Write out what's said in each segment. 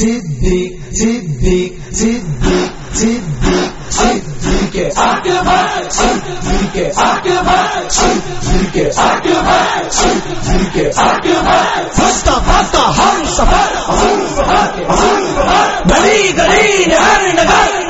صدیق صدیق صدیق صدیق صدیق اکبر صدیق اکبر صدیق اکبر صدیق اکبر پھستا پھستا ہر سفر گلی گلی نگر نگر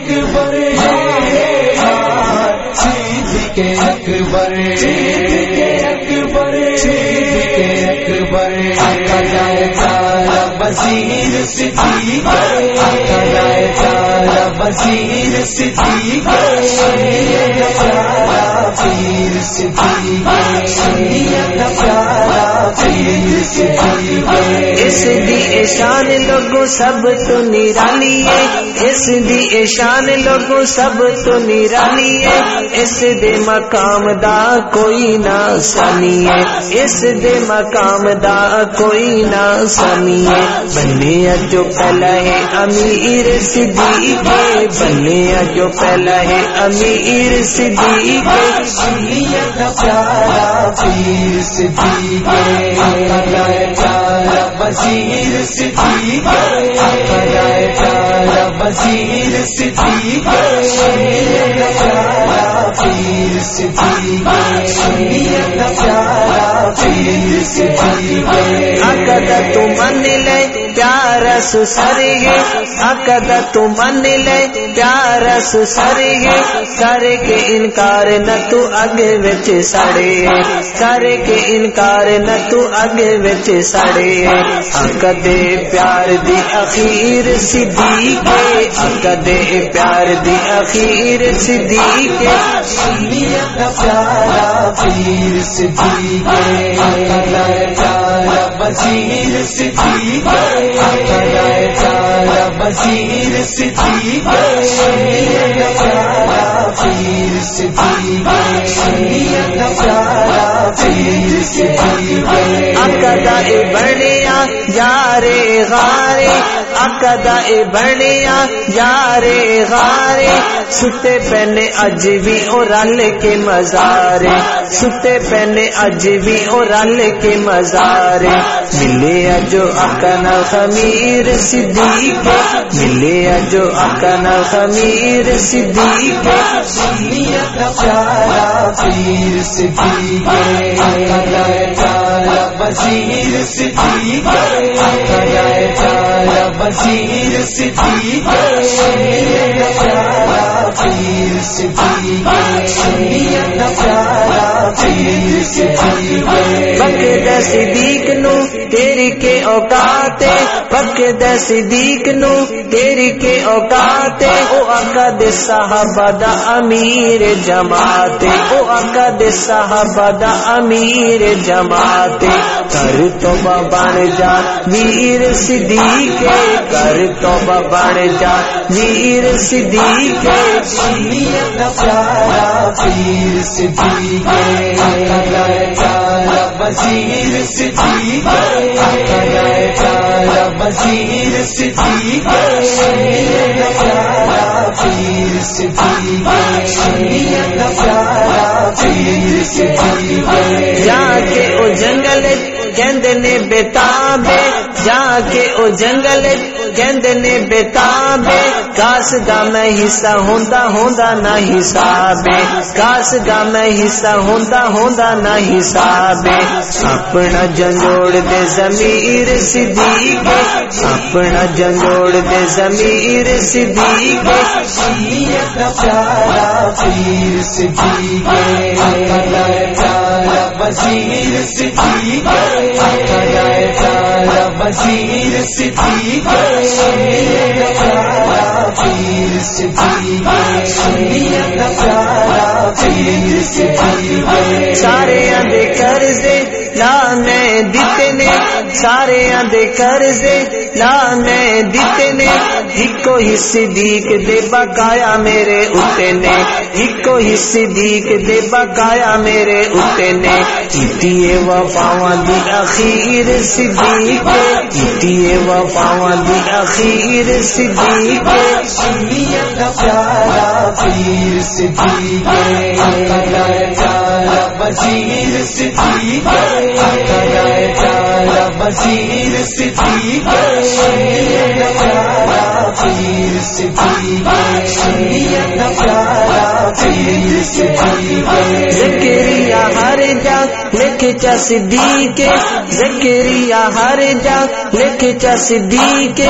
اکبر اکبر اکبر چارا بصیر سدھی جائے چارا بصیر سدھی چارا پیر سدھی چارا پیر سدھی اس دی شان لوگوں سب تو نرالی ہے۔ اس دی شان لوگوں سب تو نرالی ہے۔ اس دے مقام دا کوئی نہ سنی ہے۔ اس دے مقام دا کوئی نہ سنی ہے۔ بنے جو پہلا ہے امیر صدیق بنے جو پہلا ہے امیر صدیق ہے چارا پیر سدھی چارا بصیر سدھی چارا بصیر سدھی چارا پیر سدھی چارا پیر سدھی عقد تو من لے پیار سر گے عقد تو من لے پیار سر گے کر کے انکار نہ تو اگے وچ سڑے۔ کر کے انکار نہ تو اگے وچ سڑے۔ عقد پیار دی اخیر صدیق عقد پیار دی اخیر صدیق چارا پیر سدھی چارا بصیر بصیر پیر پیر سدھی بنیا یارے غارے اکدا بنیا۔ یارے غارے، ستے پہنے اج بھی او رل کے مزارے۔ ستے پہنے اج بھی او رل کے مزارے۔ ملے اجو اکن خمیر صدیق۔ ملے اجو اکن خمیر صدیق۔ چارا پیر سدھی چارا بصیر سدھی چارا سدھی چارا پیر پیر پک د صدیق نو، تیری کے اوقات پک د صدیق نو، تیری کے او صحابہ دا امیر جماعت او اکد صحابہ دا امیر جماعت کر تو بن جا ویر صدیق کر تو بن جا ویر صدیق چارا پیر سدھی چارا بصیر سدھی چارا بصیر سدھی چارا پیر سدھی چارا جا کے او جنگل کہندے نے بےتابے جا کے او جنگل کہندے نے بےتابے کاس دا میں حصہ ہوندا ہوندا نہ حساب کاس دا میں حصہ ہوندا ہوندا نہ حساب اپنا جنجوڑ دے ضمیر صدیق اپنا جنجوڑ دے ضمیر صدیق چارا پیر سدھی سدھی چارا سدھی پیر سدھی پیر سدھی سارے دے سارے دے قرضے دیتے نے۔ ایکو ہی صدیق دے بقایا میرے اتے نے۔ ایکو ہی صدیق دے بقایا میرے اتے نے۔ کیتیے وفاواں دی اخیر صدیق۔ کیتیے وفاواں دی اخیر صدیق۔ شریعت کا پیارا پیر صدیق۔ چالا بشیر صدیق چالا بشیر صدیق پیارا پیر شریعت پیارا پیر ہر جا لکھ چا صدیق زکریا ہر جا لکھ چا صدیق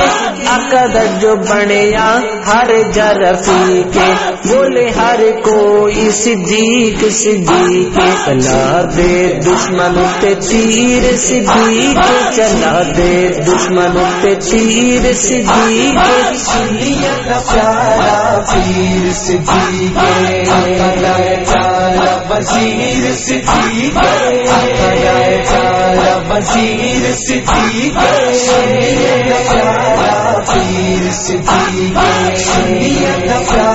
آقا جو بنیا ہر جا رفیق بولے ہر کوئی صدیق صدیق چلا دے دشمن تے تیر صدیق چلا دے دشمن تے تیر صدیق پیارا پیر صدیق چالا بشیر صدیق چالا بشیر صدیق شریعت پیارا پیر صدیق شریعت پیارا